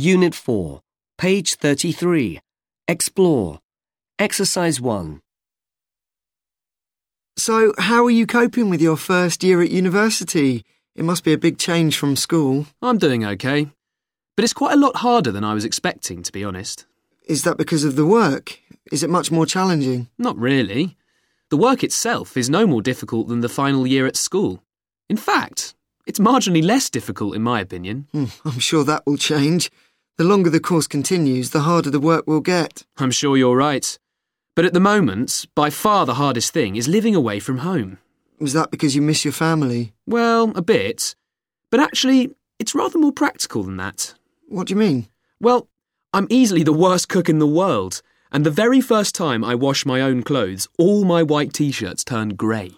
Unit 4, page 33. Explore. Exercise 1. So, how are you coping with your first year at university? It must be a big change from school. I'm doing okay. But it's quite a lot harder than I was expecting, to be honest. Is that because of the work? Is it much more challenging? Not really. The work itself is no more difficult than the final year at school. In fact, it's marginally less difficult, in my opinion. Hmm, I'm sure that will change. The longer the course continues, the harder the work will get. I'm sure you're right. But at the moment, by far the hardest thing is living away from home. Was that because you miss your family? Well, a bit. But actually, it's rather more practical than that. What do you mean? Well, I'm easily the worst cook in the world, and the very first time I wash my own clothes, all my white t shirts turn grey.